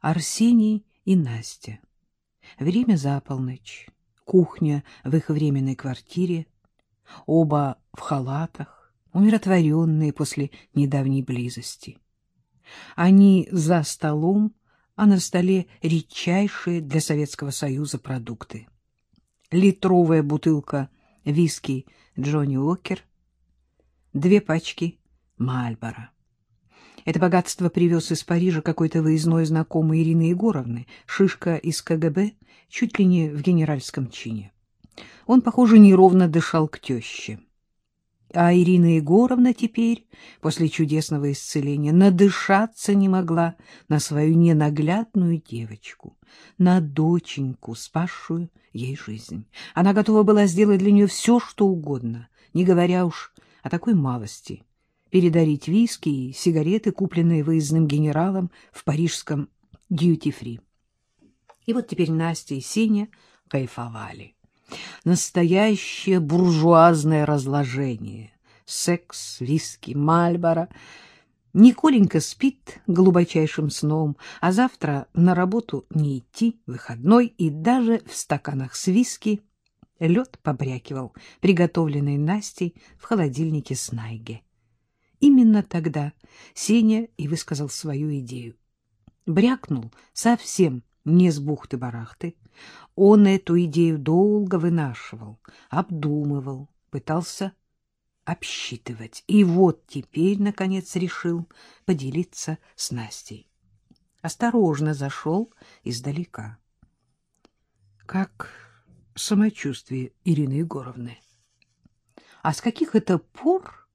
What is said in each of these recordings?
Арсений и Настя. Время за полночь. Кухня в их временной квартире. Оба в халатах, умиротворенные после недавней близости. Они за столом, а на столе редчайшие для Советского Союза продукты. Литровая бутылка виски Джонни Уокер, две пачки Мальбора. Это богатство привез из Парижа какой-то выездной знакомый Ирины Егоровны, шишка из КГБ, чуть ли не в генеральском чине. Он, похоже, неровно дышал к теще. А Ирина Егоровна теперь, после чудесного исцеления, надышаться не могла на свою ненаглядную девочку, на доченьку, спасшую ей жизнь. Она готова была сделать для нее все, что угодно, не говоря уж о такой малости, передарить виски и сигареты, купленные выездным генералом в парижском дьюти-фри. И вот теперь Настя и Сеня кайфовали. Настоящее буржуазное разложение. Секс, виски, Мальборо. Николенька спит глубочайшим сном, а завтра на работу не идти, выходной, и даже в стаканах с виски лед побрякивал, приготовленный Настей в холодильнике Снайге. Именно тогда Сеня и высказал свою идею. Брякнул совсем не с бухты-барахты. Он эту идею долго вынашивал, обдумывал, пытался обсчитывать. И вот теперь, наконец, решил поделиться с Настей. Осторожно зашел издалека. Как самочувствие Ирины Егоровны? А с каких это пор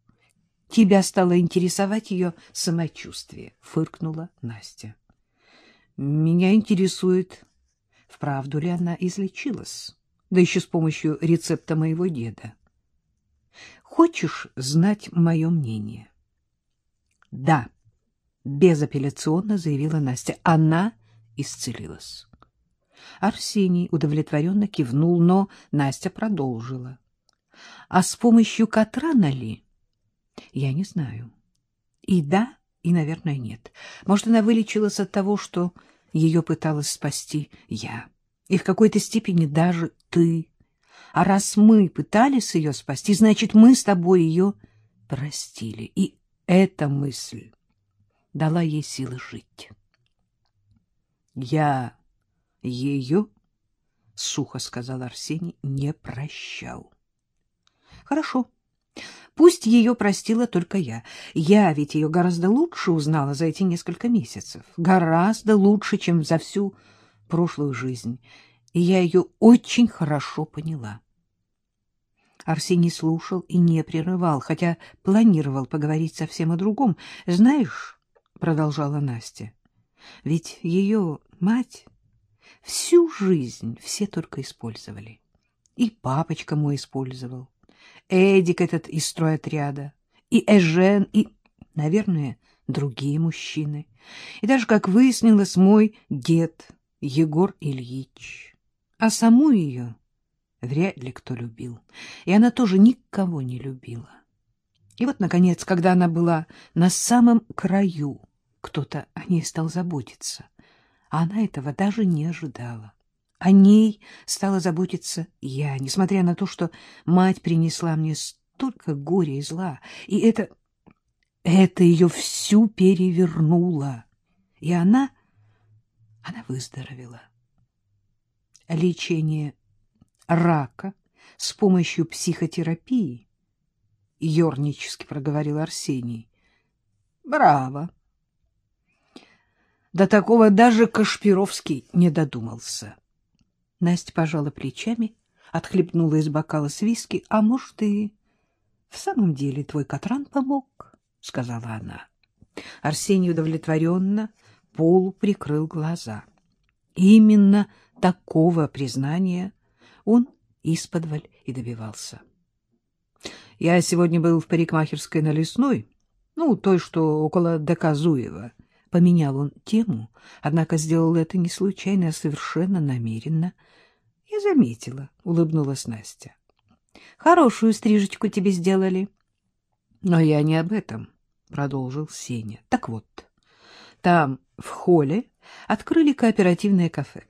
тебя стало интересовать ее самочувствие? — фыркнула Настя. — Меня интересует, вправду ли она излечилась, да еще с помощью рецепта моего деда. Хочешь знать мое мнение? — Да, — безапелляционно заявила Настя. Она исцелилась. Арсений удовлетворенно кивнул, но Настя продолжила. — А с помощью Катрана ли? — Я не знаю. И да, и, наверное, нет. Может, она вылечилась от того, что ее пыталась спасти я. И в какой-то степени даже ты. А раз мы пытались ее спасти, значит, мы с тобой ее простили. И эта мысль дала ей силы жить. Я ее, — сухо сказал Арсений, — не прощал. Хорошо. Пусть ее простила только я. Я ведь ее гораздо лучше узнала за эти несколько месяцев. Гораздо лучше, чем за всю прошлую жизнь. И я ее очень хорошо поняла. Арсений слушал и не прерывал, хотя планировал поговорить совсем о другом. — Знаешь, — продолжала Настя, — ведь ее мать всю жизнь все только использовали. И папочка мой использовал. Эдик этот из стройотряда, и Эжен, и, наверное, другие мужчины. И даже, как выяснилось, мой дед Егор Ильич. А саму ее вряд ли кто любил. И она тоже никого не любила. И вот, наконец, когда она была на самом краю, кто-то о ней стал заботиться. А она этого даже не ожидала. О ней стала заботиться я, несмотря на то, что мать принесла мне столько горя и зла. И это... это ее всю перевернуло. И она... она выздоровела. Лечение рака с помощью психотерапии, — ернически проговорил Арсений. — Браво! До такого даже Кашпировский не додумался. Настя пожала плечами, отхлебнула из бокала с виски. — А может, и в самом деле твой Катран помог? — сказала она. Арсений удовлетворенно полу прикрыл глаза. Именно такого признания он исподволь и добивался. — Я сегодня был в парикмахерской на Лесной, ну, той, что около Доказуева. Поменял он тему, однако сделал это не случайно, а совершенно намеренно — я заметила, — улыбнулась Настя. — Хорошую стрижечку тебе сделали. — Но я не об этом, — продолжил Сеня. — Так вот, Там, в холле, открыли кооперативное кафе.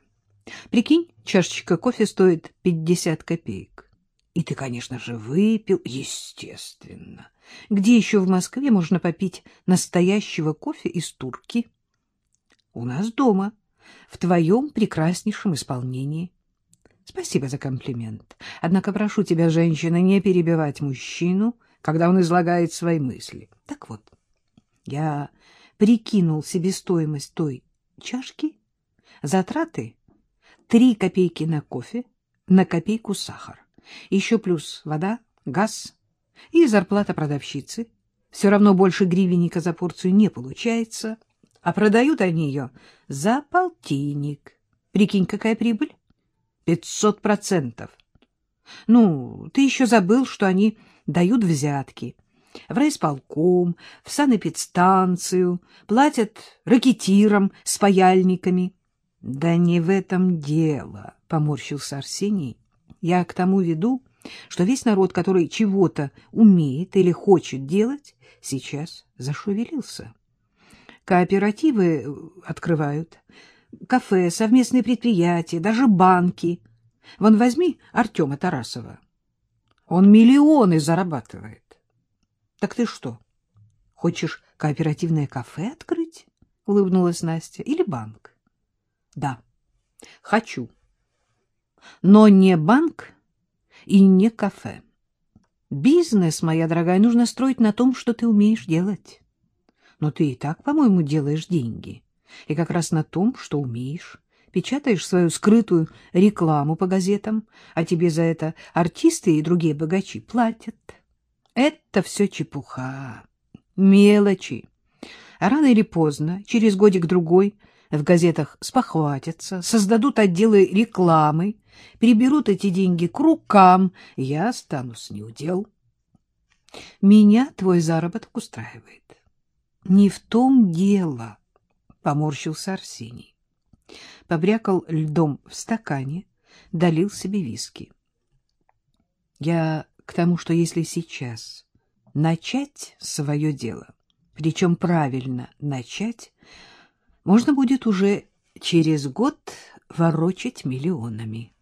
Прикинь, чашечка кофе стоит 50 копеек. И ты, конечно же, выпил, естественно. Где еще в Москве можно попить настоящего кофе из турки? У нас дома, в твоем прекраснейшем исполнении. Спасибо за комплимент. Однако прошу тебя, женщина, не перебивать мужчину, когда он излагает свои мысли. Так вот, я прикинул себестоимость той чашки, затраты три копейки на кофе, на копейку сахар, еще плюс вода, газ и зарплата продавщицы. Все равно больше гривенника за порцию не получается, а продают они ее за полтинник. Прикинь, какая прибыль? Пятьсот процентов. Ну, ты еще забыл, что они дают взятки. В райисполком, в санэпидстанцию, платят ракетирам с паяльниками. — Да не в этом дело, — поморщился Арсений. — Я к тому веду, что весь народ, который чего-то умеет или хочет делать, сейчас зашевелился. Кооперативы открывают, кафе, совместные предприятия, даже банки. Вон возьми Артема Тарасова. Он миллионы зарабатывает. Так ты что, хочешь кооперативное кафе открыть? Улыбнулась Настя. Или банк? Да, хочу. Но не банк и не кафе. Бизнес, моя дорогая, нужно строить на том, что ты умеешь делать. Но ты и так, по-моему, делаешь деньги. И как раз на том, что умеешь. Печатаешь свою скрытую рекламу по газетам, а тебе за это артисты и другие богачи платят. Это все чепуха, мелочи. А рано или поздно, через годик-другой, в газетах спохватятся, создадут отделы рекламы, переберут эти деньги к рукам, я останусь неудел. Меня твой заработок устраивает. Не в том дело, — поморщился Арсений. Побрякал льдом в стакане, долил себе виски. Я к тому, что если сейчас начать свое дело, причем правильно начать, можно будет уже через год ворочать миллионами.